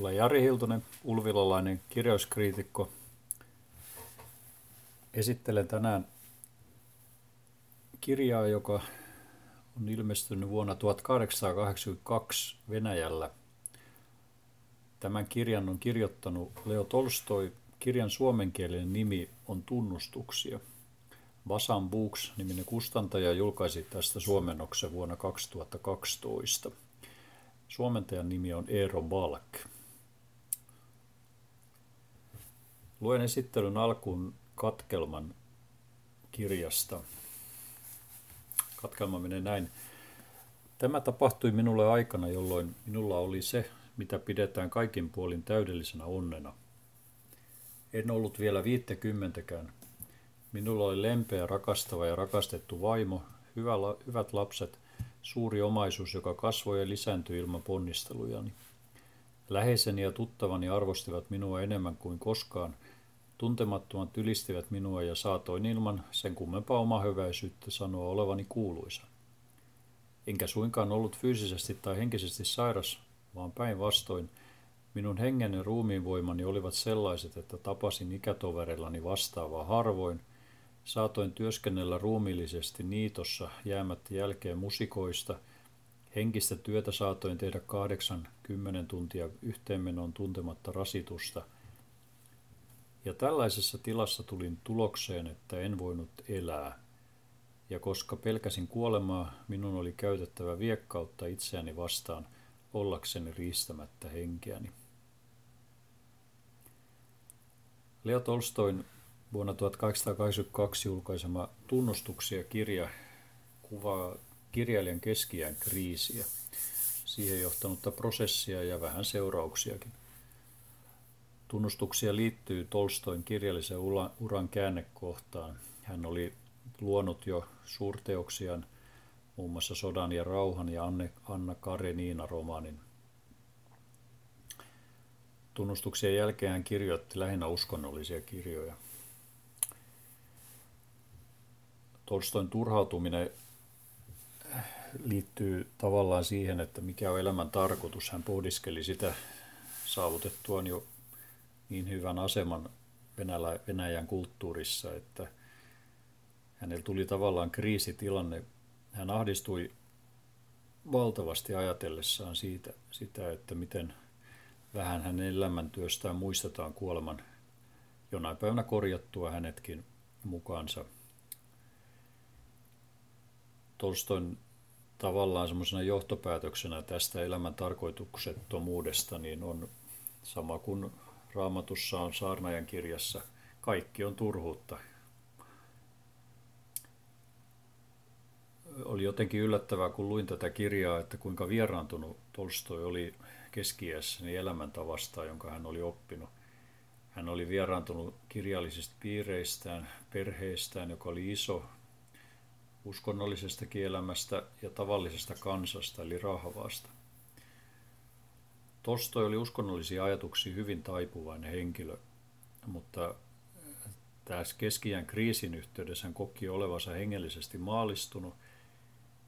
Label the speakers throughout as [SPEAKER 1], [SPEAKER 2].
[SPEAKER 1] Olen Jari Hiltunen, ulvilalainen kirjauskriitikko. Esittelen tänään kirjaa, joka on ilmestynyt vuonna 1882 Venäjällä. Tämän kirjan on kirjoittanut Leo Tolstoi. Kirjan suomenkielinen nimi on Tunnustuksia. Basan Books niminen kustantaja julkaisi tästä suomennoksen vuonna 2012. Suomentajan nimi on Eero Balk. Luen esittelyn alkuun katkelman kirjasta. Katkelma menee näin. Tämä tapahtui minulle aikana, jolloin minulla oli se, mitä pidetään kaikin puolin täydellisenä onnena. En ollut vielä viittäkymmentäkään. Minulla oli lempeä, rakastava ja rakastettu vaimo, hyvä, hyvät lapset, suuri omaisuus, joka kasvoi ja lisääntyi ilman ponnistelujani. Läheiseni ja tuttavani arvostivat minua enemmän kuin koskaan. Tuntemattomat ylistivät minua ja saatoin ilman sen kummempaa hyväisyyttä sanoa olevani kuuluisa. Enkä suinkaan ollut fyysisesti tai henkisesti sairas, vaan päinvastoin minun hengen ja ruumiin voimani olivat sellaiset, että tapasin ikätoverillani vastaavaa harvoin – Saatoin työskennellä ruumiillisesti niitossa jäämättä jälkeen musikoista. Henkistä työtä saatoin tehdä kahdeksan, kymmenen tuntia yhteenmenon tuntematta rasitusta. Ja tällaisessa tilassa tulin tulokseen, että en voinut elää. Ja koska pelkäsin kuolemaa, minun oli käytettävä viekkautta itseäni vastaan ollakseni riistämättä henkeäni. Leo Tolstoin vuonna 1882 julkaisema Tunnustuksia kirja kuvaa kirjailijan keskiään kriisiä, siihen johtanutta prosessia ja vähän seurauksiakin. Tunnustuksia liittyy Tolstoin kirjallisen uran käännekohtaan. Hän oli luonut jo suurteoksiaan muun muassa Sodan ja rauhan ja Anna Karenina romaanin. Tunnustuksien jälkeen hän kirjoitti lähinnä uskonnollisia kirjoja. Tolstoin turhautuminen liittyy tavallaan siihen, että mikä on elämän tarkoitus. Hän pohdiskeli sitä saavutettuaan jo niin hyvän aseman Venäjän kulttuurissa, että hänellä tuli tavallaan kriisitilanne. Hän ahdistui valtavasti ajatellessaan siitä, sitä, että miten vähän hänen elämäntyöstään muistetaan kuoleman jonain päivänä korjattua hänetkin mukaansa – Tolstoin tavallaan semmoisena johtopäätöksenä tästä elämän tarkoituksettomuudesta niin on sama kuin raamatussa on saarnajan kirjassa, kaikki on turhuutta. Oli jotenkin yllättävää, kun luin tätä kirjaa, että kuinka vieraantunut Tolstoi oli keskiässäni elämäntavasta, jonka hän oli oppinut. Hän oli vieraantunut kirjallisista piireistään, perheestään, joka oli iso, uskonnollisesta kielämästä ja tavallisesta kansasta eli rahvasta. Tolstoi oli uskonnollisia ajatuksia hyvin taipuvainen henkilö, mutta tässä keskiään kriisin yhteydessä hän koki olevansa hengellisesti maalistunut,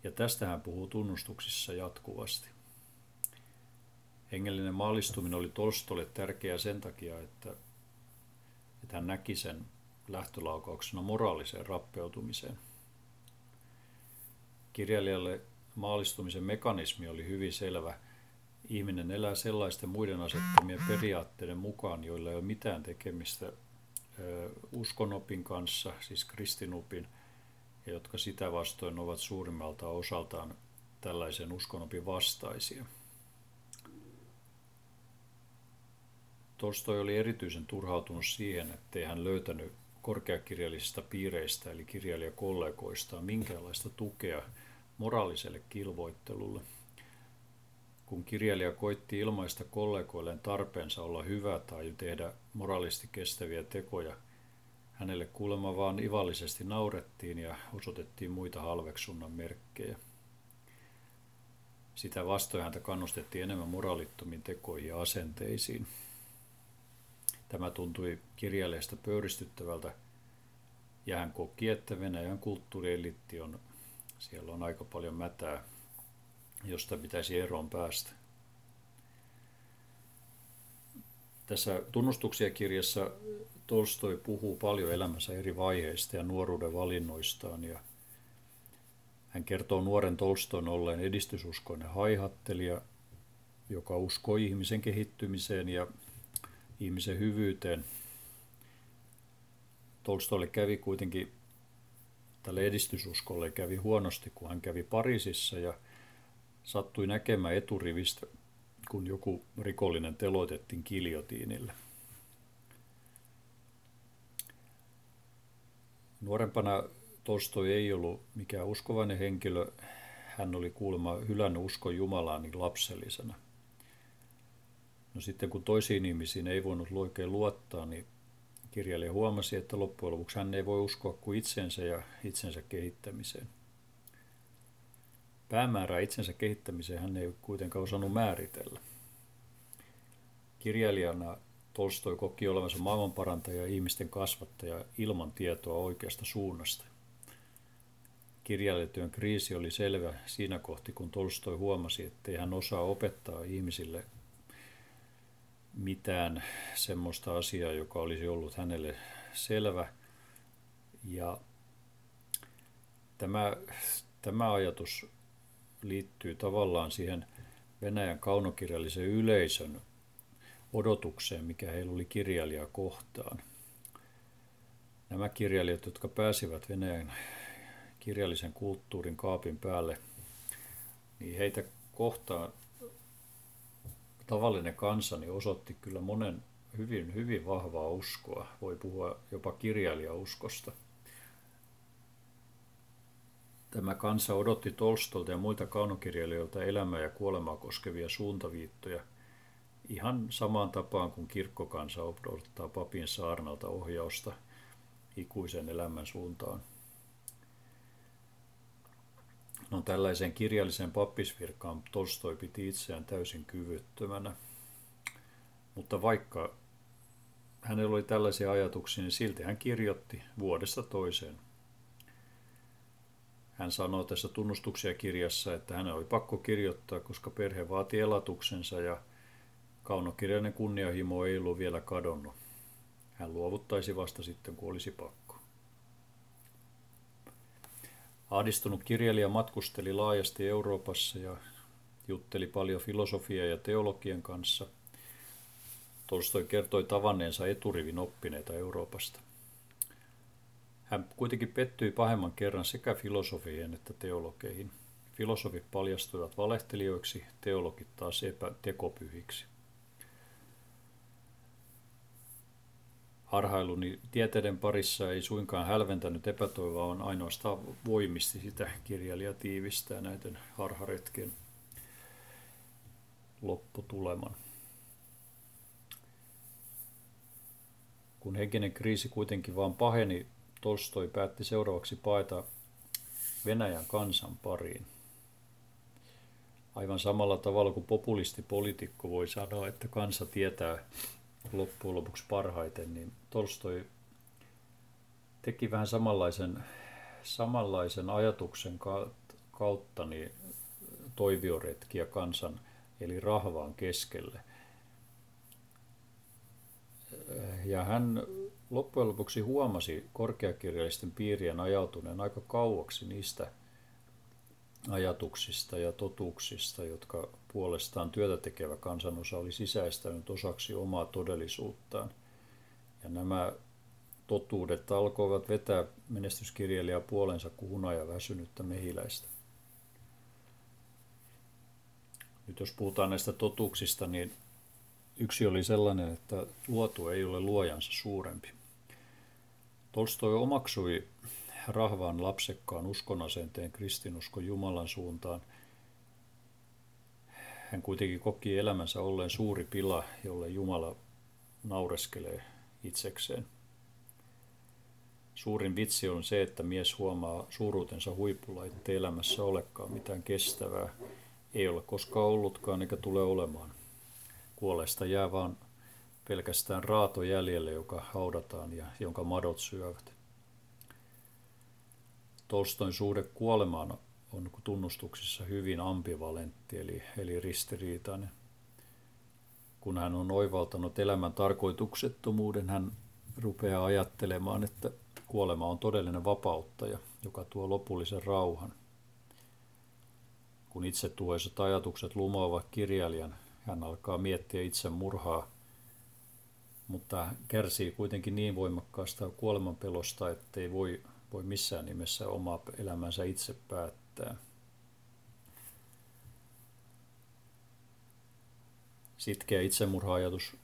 [SPEAKER 1] ja tästä hän puhuu tunnustuksissa jatkuvasti. Hengellinen maalistuminen oli Tolstolle tärkeää sen takia, että, että hän näki sen lähtölaukauksena moraaliseen rappeutumiseen – Kirjailijalle maalistumisen mekanismi oli hyvin selvä. Ihminen elää sellaisten muiden asettamien periaatteiden mukaan, joilla ei ole mitään tekemistä uskonopin kanssa, siis kristinopin, ja jotka sitä vastoin ovat suurimmalta osaltaan tällaisen uskonopin vastaisia. Tolstoi oli erityisen turhautunut siihen, ettei hän löytänyt korkeakirjallisista piireistä eli kirjailijakollegoistaan minkäänlaista tukea moraaliselle kilvoittelulle. Kun kirjailija koitti ilmaista kollegoilleen tarpeensa olla hyvä tai tehdä moraalisti kestäviä tekoja, hänelle kuulemma vaan ivallisesti naurettiin ja osoitettiin muita halveksunnan merkkejä. Sitä vastoin häntä kannustettiin enemmän moraalittomiin tekoihin ja asenteisiin. Tämä tuntui kirjailijasta pöyristyttävältä, ja hän koki, että Venäjän kulttuurielitti on, siellä on aika paljon mätää, josta pitäisi eroon päästä. Tässä tunnustuksia kirjassa Tolstoi puhuu paljon elämänsä eri vaiheista ja nuoruuden valinnoistaan ja hän kertoo nuoren Tolstoin olleen edistysuskoinen haihattelija, joka uskoi ihmisen kehittymiseen ja ihmisen hyvyyteen. Tolstoille kävi kuitenkin, tälle edistysuskolle kävi huonosti, kun hän kävi Pariisissa ja sattui näkemään eturivistä, kun joku rikollinen teloitettiin kiljotiinille. Nuorempana Tolstoi ei ollut mikään uskovainen henkilö. Hän oli kuulemma hylännyt uskon Jumalaan niin lapsellisena. No sitten kun toisiin ihmisiin ei voinut oikein luottaa, niin kirjailija huomasi, että loppujen lopuksi hän ei voi uskoa kuin itsensä ja itsensä kehittämiseen. Päämäärää itsensä kehittämiseen hän ei kuitenkaan osannut määritellä. Kirjailijana Tolstoi koki olevansa maailmanparantaja ja ihmisten kasvattaja ilman tietoa oikeasta suunnasta. Kirjailijatyön kriisi oli selvä siinä kohti, kun Tolstoi huomasi, ettei hän osaa opettaa ihmisille mitään semmoista asiaa, joka olisi ollut hänelle selvä. Ja tämä, tämä ajatus liittyy tavallaan siihen Venäjän kaunokirjallisen yleisön odotukseen, mikä heillä oli kirjailijaa kohtaan. Nämä kirjailijat, jotka pääsivät Venäjän kirjallisen kulttuurin kaapin päälle, niin heitä kohtaan tavallinen kansa niin osoitti kyllä monen hyvin, hyvin vahvaa uskoa. Voi puhua jopa kirjailijauskosta. Tämä kansa odotti Tolstolta ja muilta kaunokirjailijoilta elämää ja kuolemaa koskevia suuntaviittoja ihan samaan tapaan kuin kirkkokansa odottaa papin saarnalta ohjausta ikuisen elämän suuntaan. No tällaisen kirjallisen pappisvirkaan Tolstoi piti itseään täysin kyvyttömänä. Mutta vaikka hänellä oli tällaisia ajatuksia, niin silti hän kirjoitti vuodesta toiseen. Hän sanoo tässä tunnustuksia kirjassa, että hän oli pakko kirjoittaa, koska perhe vaati elatuksensa ja kaunokirjainen kunnianhimo ei ollut vielä kadonnut. Hän luovuttaisi vasta sitten, kun olisi pakko. Ahdistunut kirjailija matkusteli laajasti Euroopassa ja jutteli paljon filosofia ja teologian kanssa. Tolstoi kertoi tavanneensa eturivin oppineita Euroopasta. Hän kuitenkin pettyi pahemman kerran sekä filosofien että teologeihin. Filosofit paljastuivat valehtelijoiksi, teologit taas epätekopyhiksi. Harhailuni tieteiden parissa ei suinkaan hälventänyt epätoivoa, on ainoastaan voimisti sitä kirjailija tiivistää näiden harharetken lopputuleman. Kun henkinen kriisi kuitenkin vaan paheni, Tolstoi päätti seuraavaksi paeta Venäjän kansan pariin. Aivan samalla tavalla kuin populistipolitiikko voi sanoa, että kansa tietää loppujen lopuksi parhaiten, niin Tolstoi teki vähän samanlaisen, samanlaisen ajatuksen kautta niin toivioretkiä kansan eli rahvaan keskelle. Ja hän loppujen lopuksi huomasi korkeakirjallisten piirien ajautuneen aika kauaksi niistä ajatuksista ja totuuksista, jotka puolestaan työtä tekevä kansanosa oli sisäistänyt osaksi omaa todellisuuttaan. Ja nämä totuudet alkoivat vetää menestyskirjailijaa puolensa kuin hunaja väsynyttä mehiläistä. Nyt jos puhutaan näistä totuuksista, niin yksi oli sellainen, että luotu ei ole luojansa suurempi. Tolstoi omaksui rahvaan lapsekkaan uskonasenteen kristinuskon Jumalan suuntaan – hän kuitenkin koki elämänsä olleen suuri pila, jolle Jumala naureskelee itsekseen. Suurin vitsi on se, että mies huomaa suuruutensa huipulla, ettei elämässä olekaan mitään kestävää. Ei ole koskaan ollutkaan eikä tule olemaan. Kuolesta jää vaan pelkästään raato jäljelle, joka haudataan ja jonka madot syövät. Tolstoin suhde kuolemaan on tunnustuksissa hyvin ambivalentti eli, eli ristiriitainen. kun hän on oivaltanut elämän tarkoituksettomuuden, hän rupeaa ajattelemaan, että kuolema on todellinen vapauttaja, joka tuo lopullisen rauhan. Kun itse tuoiset ajatukset lumoavat kirjailijan, hän alkaa miettiä itse murhaa, mutta kärsii kuitenkin niin voimakkaasta kuolemanpelosta, ettei voi, voi missään nimessä omaa elämänsä itse päättää. Sitkeä itsemurhaajatus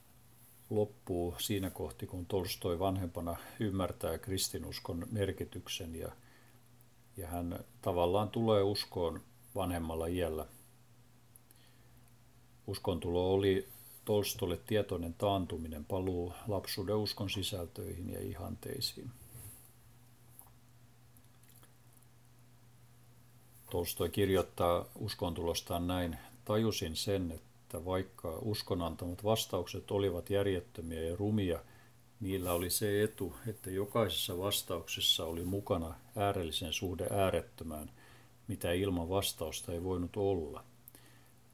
[SPEAKER 1] loppuu siinä kohti, kun Tolstoi vanhempana ymmärtää kristinuskon merkityksen ja, ja hän tavallaan tulee uskoon vanhemmalla iällä. Uskontulo oli Tolstolle tietoinen taantuminen, paluu lapsuuden uskon sisältöihin ja ihanteisiin. Tolstoi kirjoittaa uskontulostaan näin, tajusin sen, että vaikka uskonantamat vastaukset olivat järjettömiä ja rumia, niillä oli se etu, että jokaisessa vastauksessa oli mukana äärellisen suhde äärettömään, mitä ilman vastausta ei voinut olla.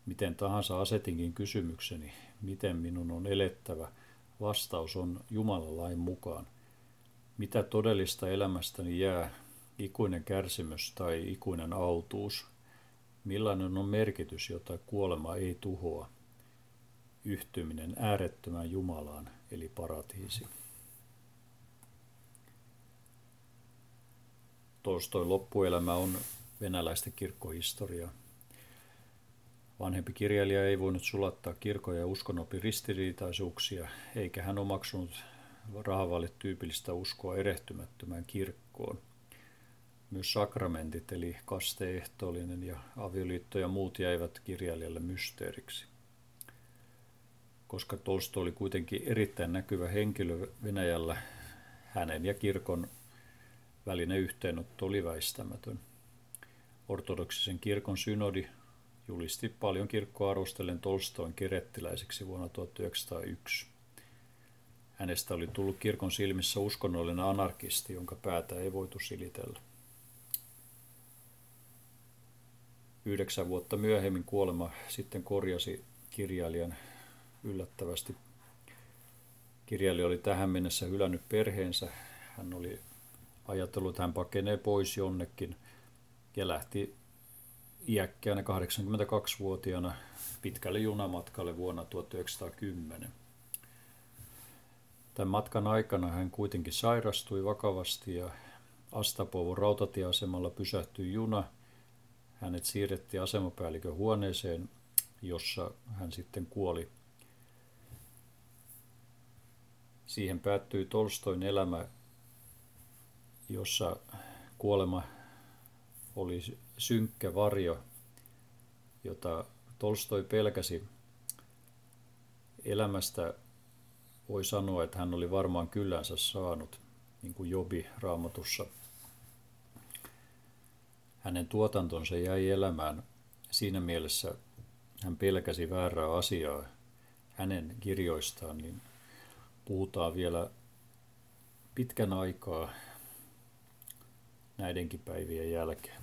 [SPEAKER 1] Miten tahansa asetinkin kysymykseni, miten minun on elettävä, vastaus on Jumalan lain mukaan. Mitä todellista elämästäni jää, ikuinen kärsimys tai ikuinen autuus – Millainen on merkitys, jota kuolema ei tuhoa? Yhtyminen äärettömän Jumalaan, eli paratiisi. Tolstoin loppuelämä on venäläistä kirkkohistoriaa. Vanhempi kirjailija ei voinut sulattaa kirkon ja uskonnopin ristiriitaisuuksia, eikä hän omaksunut rahavalle tyypillistä uskoa erehtymättömään kirkkoon – myös sakramentit, eli kasteehtoollinen ja avioliitto ja muut jäivät kirjailijalle mysteeriksi. Koska Tolsto oli kuitenkin erittäin näkyvä henkilö Venäjällä, hänen ja kirkon välinen yhteenotto oli väistämätön. Ortodoksisen kirkon synodi julisti paljon kirkkoa arvostellen Tolstoin kerettiläiseksi vuonna 1901. Hänestä oli tullut kirkon silmissä uskonnollinen anarkisti, jonka päätä ei voitu silitellä. Yhdeksän vuotta myöhemmin kuolema sitten korjasi kirjailijan yllättävästi. Kirjailija oli tähän mennessä hylännyt perheensä. Hän oli ajatellut, että hän pakenee pois jonnekin ja lähti iäkkäänä 82-vuotiaana pitkälle junamatkalle vuonna 1910. Tämän matkan aikana hän kuitenkin sairastui vakavasti ja Astapovon rautatieasemalla pysähtyi juna – hänet siirrettiin asemapäällikön huoneeseen, jossa hän sitten kuoli. Siihen päättyi Tolstoin elämä, jossa kuolema oli synkkä varjo, jota Tolstoi pelkäsi. Elämästä voi sanoa, että hän oli varmaan kyllänsä saanut, niin kuin Jobi raamatussa hänen tuotantonsa jäi elämään. Siinä mielessä hän pelkäsi väärää asiaa hänen kirjoistaan, niin puhutaan vielä pitkän aikaa näidenkin päivien jälkeen.